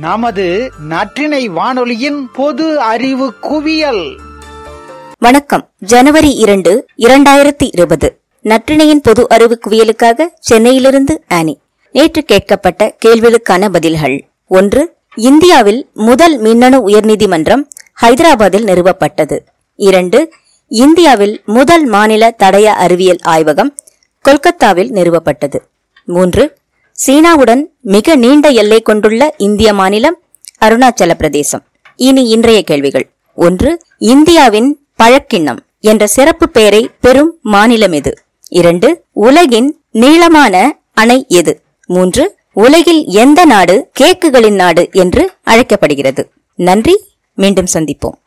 நமது நற்றினை வானொலியின் பொது அறிவு குவியல். வணக்கம். ஜனவரி இரண்டு இரண்டாயிரத்தி இருபது. நற்றினையின் பொது அறிவு குவியலுக்காக சென்னையிலிருந்து ஆனி. நேற்று கேட்கப்பட்ட கேள்விகளுக்கான பதில்கள். ஒன்று இந்தியாவில் முதல் மின்னணு உயர்நீதிமன்றம் ஹைதராபாத்தில் நிறுவப்பட்டது. இரண்டு இந்தியாவில் முதல் மாநில தடய அறிவியல் ஆய்வகம் கொல்கத்தாவில் நிறுவப்பட்டது. மூன்று சீனாவுடன் மிக நீண்ட எல்லை கொண்டுள்ள இந்திய மாநிலம் அருணாச்சல பிரதேசம் இனி இன்றைய கேள்விகள். ஒன்று இந்தியாவின் பழக்கிண்ணம் என்ற சிறப்பு பெயரை பெறும் மாநிலம் எது? இரண்டு உலகின் நீளமான அணை எது? மூன்று உலகில் எந்த நாடு கேக்குகளின் நாடு என்று அழைக்கப்படுகிறது. நன்றி மீண்டும் சந்திப்போம்.